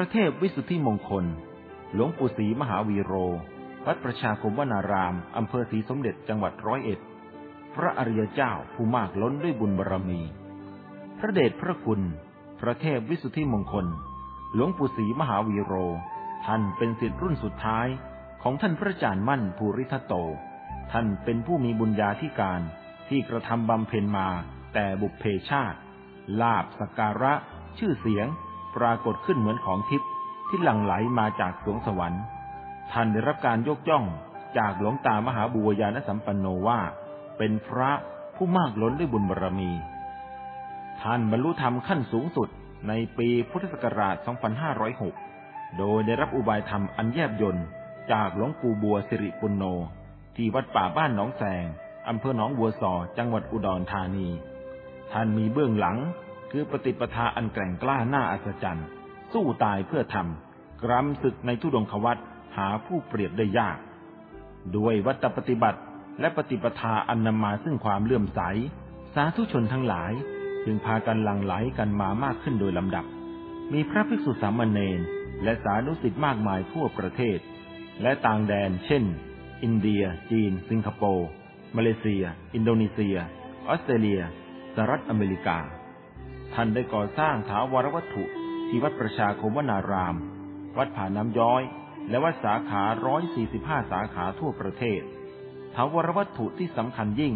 ระเทพวิสุทธิมงคล หลวงปู่ศรีมหาวีโร วัดประชาคมวนาราม อำเภอศรีสมเด็จจังหวัดร้อยเอ็ด พระอริยเจ้าผู้มากล้นด้วยบุญบารรมี พระเดชพระคุณ พระเทพวิสุทธิมงคล หลวงปู่ศรีมหาวีโร ท่านเป็นศิษย์รุ่นสุดท้ายของท่านพระอาจารย์มั่นภูริทัตโต ท่านเป็นผู้มีบุญญาธิการที่กระทำบำเพ็ญมาแต่บุพเพชาติ ลาบสการะ ชื่อเสียง ปรากฏขึ้นเหมือนของทิพย์ที่หลั่งไหลมาจากสวงสวรรค์ท่านได้รับการยกย่องจากหลวงตามหาบุวญาณสัมปันโนว่า เป็นพระผู้มากล้นด้วยบุญบารรมี ท่านบรรลุธรรมขั้นสูงสุดในปีพุทธศักราช 2506 โดยได้รับอุบายธรรมอันแยบยนต์จากหลวงปู่บัวสิริปุณโน ที่วัดป่าบ้านหนองแสงอำเภอหนองบัวซอจังหวัดอุดรธานี ท่านมีเบื้องหลัง คือปฏิปทาอันแกร่งกล้าหน้าอัศจรรย์ สู้ตายเพื่อทำกรำศึกในทุดงควัตหาผู้เปรียบได้ยาก ด้วยวัตปฏิบัติและปฏิปทาอันนำมาซึ่งความเลื่อมใส สาธุชนทั้งหลาย จึงพากันหลั่งไหลกันมามากขึ้นโดยลำดับ มีพระภิกษุสามเณรและสานุสิทธิ์มากมายทั่วประเทศ และต่างแดน เช่น อินเดีย จีน สิงคโปร์มาเลเซีย อินโดนีเซีย ออสเตรเลียสหรัฐอเมริกา ท่านได้ก่อสร้างถาวรวัตถุที่วัดประชาคมวนาราม วัดผาน้ำย้อย และวัดสาขาร้อยสี่สิบห้าขาทั่วประเทศถาวรวัตถุที่สำคัญยิ่ง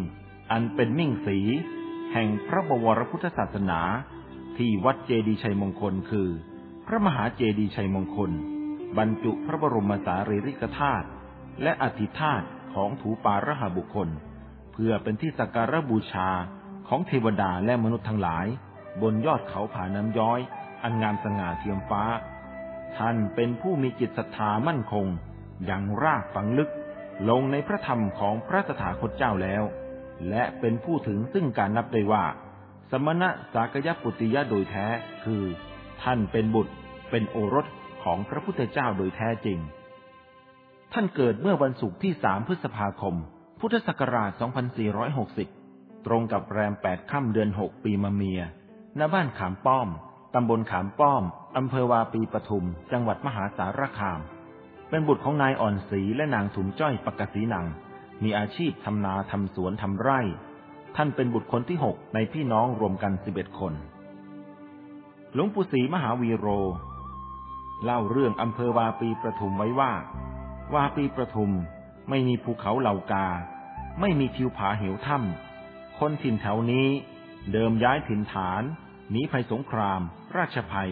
อันเป็นมิ่งสี แห่งพระบวรพุทธศาสนา ที่วัดเจดีชัยมงคลคือ พระมหาเจดีชัยมงคล บรรจุพระบรมสารีริกธาตุและอธิธาตุของถูปาระหบุคคล เพื่อเป็นที่สักการะบูชาของเทวดาและมนุษย์ทั้งหลาย บนยอดเขาผาน้ำย้อย อันงามสง่าเทียมฟ้า ท่านเป็นผู้มีจิตศรัทธามั่นคงย่างรากฝังลึก ลงในพระธรรมของพระสถาคตเจ้าแล้ว และเป็นผู้ถึงซึ่งการนับได้ว่า สมณะสากยปุติยะโดยแท้คือ ท่านเป็นบุตร เป็นโอรสของพระพุทธเจ้าโดยแท้จริง ท่านเกิดเมื่อวันศุกร์ที่สามพฤษภาคม พุทธศักราช 2460 ตรงกับแรมแปดค่ำเดือนหกปีมะเมีย ณบ้านขามป้อม ตำบลขามป้อม อำเภอวาปีปทุม จังหวัดมหาสารคาม เป็นบุตรของนายอ่อนศรีและนางถุมจ้อยปกสีนัง มีอาชีพทำนาทำสวนทำไร่ ท่านเป็นบุตรคนที่หกในพี่น้องรวมกันสิบเอ็ดคน หลวงปู่ศรีมหาวีโร เล่าเรื่องอำเภอวาปีประทุมไว้ว่า วาปีประทุมไม่มีภูเขาเหล่ากา ไม่มีทิวผาเหวถ้ำคนถิ่นแถวนี้ เดิมย้ายถิ่นฐานหนีภัยสงคราม ราชภัย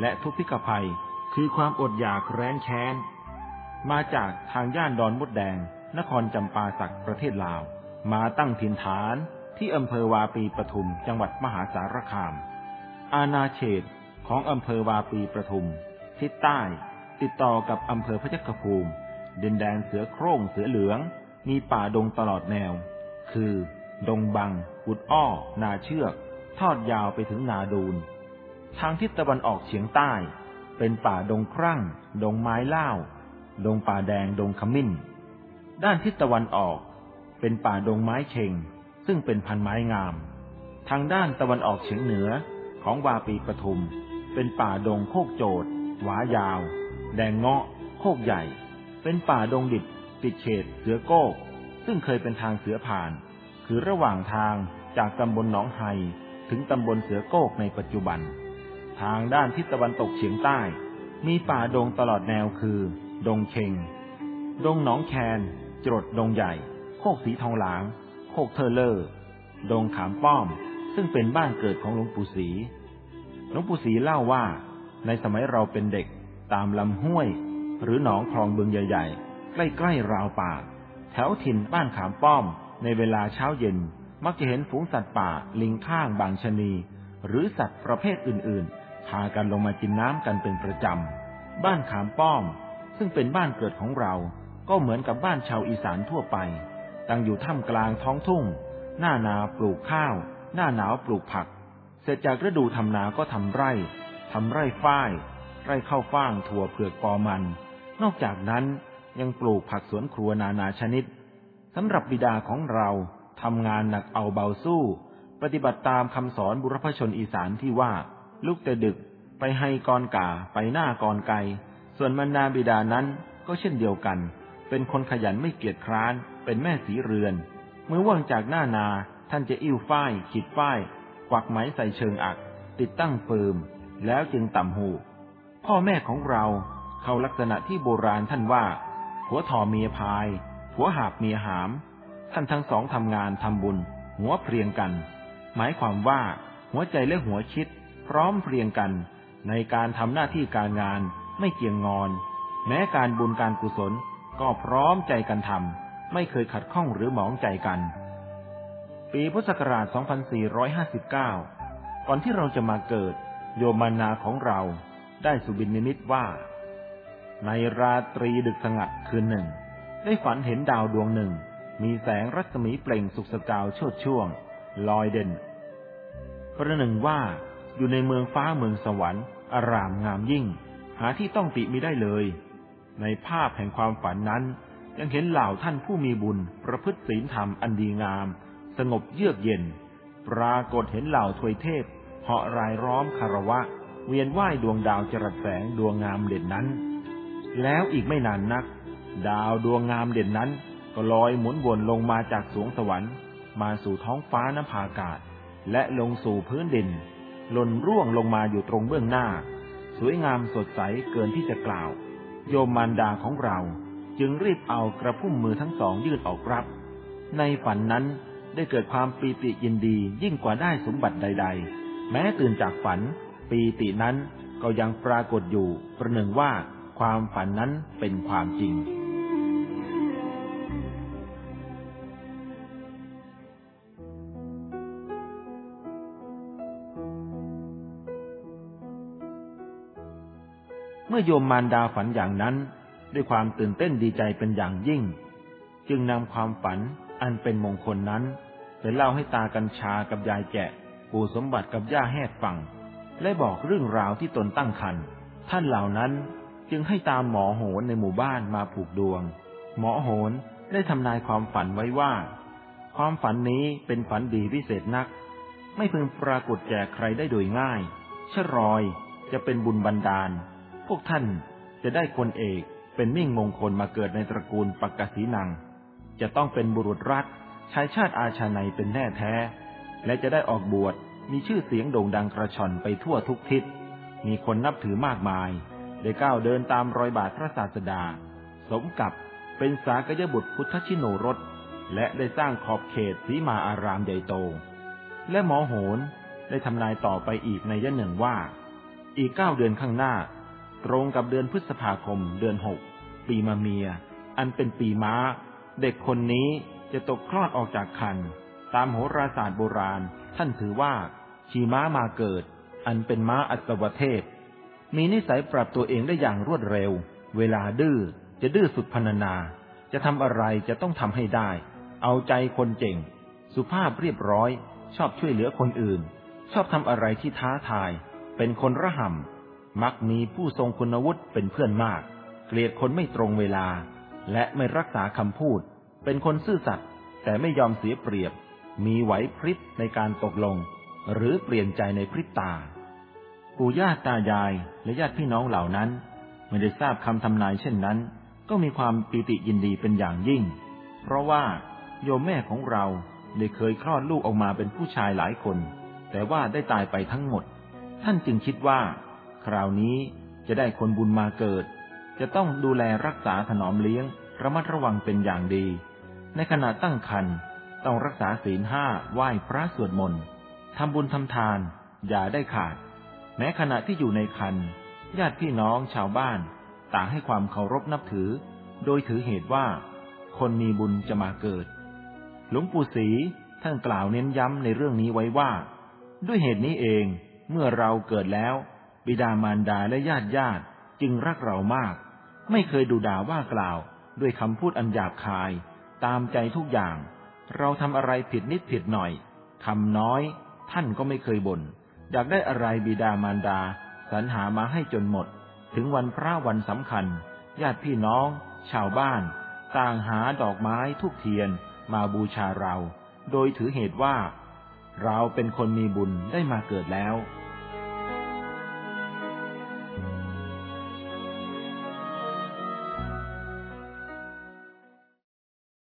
และทุพพิกภัย คือความอดอยากแร้นแค้น มาจากทางย่านดอนมดแดง นครจำปาสักประเทศลาว มาตั้งถิ่นฐานที่อำเภอวาปีปทุม จังหวัดมหาสารคาม อาณาเขตของอำเภอวาปีปทุม ทิศใต้ ติดต่อกับอำเภอพระยัคฆภูมิดินแดนเสือโคร่งเสือเหลือง มีป่าดงตลอดแนว คือ ดงบังกุดอ้อ นาเชือก ทอดยาวไปถึงนาดูน ทางทิศตะวันออกเฉียงใต้ เป็นป่าดงครั่ง ดงไม้เล่า ดงป่าแดง ดงขมิ้น ด้านทิศตะวันออก เป็นป่าดงไม้เชง ซึ่งเป็นพันไม้งาม ทางด้านตะวันออกเฉียงเหนือของวาปีปทุม เป็นป่าดงโคกโจดหวายาว แดงเงาะ โคกใหญ่ เป็นป่าดงดิบติดเขตเสือโก้ซึ่งเคยเป็นทางเสือผ่าน คือระหว่างทางจากตำบลหนองไฮถึงตำบลเสือโก้ในปัจจุบัน ทางด้านทิศตะวันตกเฉียงใต้ มีป่าดงตลอดแนวคือ ดงเชงดงหนองแคน จรดดงใหญ่ โคกสีทองหลาง โคกเทอร์เลอร์ ดงขามป้อม ซึ่งเป็นบ้านเกิดของหลวงปู่ศรีหลวงปู่ศรีเล่าว่า ในสมัยเราเป็นเด็กตามลำห้วย หรือหนองคลองบึงใหญ่ ๆ ใกล้ๆราวป่า แถวถิ่นบ้านขามป้อม ในเวลาเช้าเย็นมักจะเห็นฝูงสัตว์ป่าลิงข้างบางชนี หรือสัตว์ประเภทอื่นๆ พากันลงมากินน้ำกันเป็นประจำ บ้านขามป้อม ซึ่งเป็นบ้านเกิดของเรา ก็เหมือนกับบ้านชาวอีสานทั่วไป ตั้งอยู่ท่ามกลางท้องทุ่ง หน้านาปลูกข้าว หน้าหนาวปลูกผัก เสร็จจากฤดูทำนาก็ทำไร่ทำไร่ฝ้าย ไร่ข้าวฟ่างถั่วเผือกปอมัน นอกจากนั้นยังปลูกผักสวนครัวนานาชนิด สำหรับบิดาของเราทำงานหนักเอาเบาสู้ ปฏิบัติตามคำสอนบุรพชนอีสานที่ว่า ลุกแต่ดึกไปให้กรกาไปหน้ากรไก ส่วนมารดาบิดานั้นก็เช่นเดียวกัน เป็นคนขยันไม่เกียจคร้าน เป็นแม่สีเรือน เมื่อว่างจากหน้านาท่านจะอิ่วฝ้าย ขีดฝ้าย กวักไหมใส่เชิงอัก ติดตั้งเฟืมแล้วจึงต่ำหู พ่อแม่ของเรา เขาลักษณะที่โบราณท่านว่า หัวทอเมียพาย หัวหาบเมียหาม ท่านทั้งสองทำงานทำบุญ หัวเพรียงกัน หมายความว่าหัวใจและหัวคิด พร้อมเพรียงกัน ในการทำหน้าที่การงานไม่เกี่ยงงอน แม้การบุญการกุศลก็พร้อมใจกันทำไม่เคยขัดข้องหรือหมองใจกัน ปีพุทธศักราช 2459 ก่อนที่เราจะมาเกิด โยมานาของเราได้สุบินนิมิตว่า ในราตรีดึกสงัดคืนหนึ่ง ได้ฝันเห็นดาวดวงหนึ่ง มีแสงรัศมีเปล่งสุกสกาวโชดช่วง ลอยเด่นประหนึ่งว่าอยู่ในเมืองฟ้าเมืองสวรรค์ อารามงามยิ่ง หาที่ต้องติมิได้เลย ในภาพแห่งความฝันนั้น ยังเห็นเหล่าท่านผู้มีบุญ ประพฤติศีลธรรมอันดีงาม สงบเยือกเย็น ปรากฏเห็นเหล่าทวยเทพเหาะรายล้อมคารวะ เวียนไหวดวงดาวจรัสแสงดวงงามเด่นนั้น แล้วอีกไม่นานนัก ดาวดวงงามเด่นนั้น ก็ลอยหมุนวนลงมาจากสวงสวรรค์ มาสู่ท้องฟ้าน้ำพากาศ และลงสู่พื้นดินหล่นร่วงลงมาอยู่ตรงเบื้องหน้า สวยงามสดใสเกินที่จะกล่าว โยมมารดาของเราจึงรีบเอากระพุ่มมือทั้งสองยื่นออกรับ ในฝันนั้นได้เกิดความปีติยินดียิ่งกว่าได้สมบัติใด ๆ แม้ตื่นจากฝัน ปีตินั้นก็ยังปรากฏอยู่ ประหนึ่งว่าความฝันนั้นเป็นความจริง มื่อโยมมารดาฝันอย่างนั้น ด้วยความตื่นเต้นดีใจเป็นอย่างยิ่ง จึงนำความฝันอันเป็นมงคลนั้นไปเล่าให้ตากัญชากับยายแกะ ปู่สมบัติกับย่าแหดฟัง และบอกเรื่องราวที่ตนตั้งครรภ์ท่านเหล่านั้นจึงให้ตามหมอโหนในหมู่บ้านมาผูกดวง หมอโหนได้ทำนายความฝันไว้ว่า ความฝันนี้เป็นฝันดีพิเศษนัก ไม่พึงปรากฏแก่ใครได้โดยง่ายชะรอยจะเป็นบุญบันดาล วกท่านจะได้คนเอกเป็นมิ่งมงคลมาเกิดในตระกูลปักกสีนัง จะต้องเป็นบุรุษรัฐชายชาติอาชาในเป็นแน่แท้ และจะได้ออกบวชมีชื่อเสียงโด่งดังกระชอนไปทั่วทุกทิศ มีคนนับถือมากมาย ได้ก้าวเดินตามรอยบาทพระศาสดา สมกับเป็นสากยบุตรพุทธชิโนรส และได้สร้างขอบเขตสีมาอารามใหญ่โต และหมอโหนได้ทำนายต่อไปอีกในยะหนึ่งว่า อีกเก้าเดือนข้างหน้า ตรงกับเดือนพฤษภาคมเดือนหกปีมะเมีย อันเป็นปีม้า เด็กคนนี้จะตกคลอดออกจากคัน ตามโหราศาสตร์โบราณ ท่านถือว่าชีม้ามาเกิด อันเป็นม้าอัศวเทพ มีนิสัยปรับตัวเองได้อย่างรวดเร็ว เวลาดื้อจะดื้อสุดพรรณนา จะทำอะไรจะต้องทำให้ได้ เอาใจคนเจ๋งสุภาพเรียบร้อย ชอบช่วยเหลือคนอื่น ชอบทำอะไรที่ท้าทาย เป็นคนระห่ำ มักมีผู้ทรงคุณวุฒิเป็นเพื่อนมาก เกลียดคนไม่ตรงเวลา และไม่รักษาคำพูด เป็นคนซื่อสัตย์แต่ไม่ยอมเสียเปรียบ มีไหวพริบในการตกลง หรือเปลี่ยนใจในพริบตา ปู่ย่าตายายและญาติพี่น้องเหล่านั้น ไม่ได้ทราบคำทำนายเช่นนั้น ก็มีความปีติยินดีเป็นอย่างยิ่ง เพราะว่าโยมแม่ของเราได้เคยคลอดลูกออกมาเป็นผู้ชายหลายคน แต่ว่าได้ตายไปทั้งหมด ท่านจึงคิดว่า คราวนี้จะได้คนบุญมาเกิด จะต้องดูแลรักษาถนอมเลี้ยง ระมัดระวังเป็นอย่างดี ในขณะตั้งครรภ์ต้องรักษาศีลห้าไหว้พระสวดมนต์ทำบุญทำทาน อย่าได้ขาด แม้ขณะที่อยู่ในคันญาติพี่น้องชาวบ้าน ต่างให้ความเคารพนับถือ โดยถือเหตุว่า คนมีบุญจะมาเกิด หลวงปู่ศรีท่านกล่าวเน้นย้ำในเรื่องนี้ไว้ว่า ด้วยเหตุนี้เองเมื่อเราเกิดแล้ว บิดามารดาและญาติญาติจึงรักเรามาก ไม่เคยดูด่าว่ากล่าว ด้วยคำพูดอันหยาบคาย ตามใจทุกอย่าง เราทำอะไรผิดนิดผิดหน่อยคำน้อย ท่านก็ไม่เคยบน่นอยากได้อะไรบิดามารดาสรรหามาให้จนหมด ถึงวันพระวันสำคัญ ญาติพี่น้อง ชาวบ้าน ต่างหาดอกไม้ทุกเทียนมาบูชาเรา โดยถือเหตุว่า เราเป็นคนมีบุญได้มาเกิดแล้ว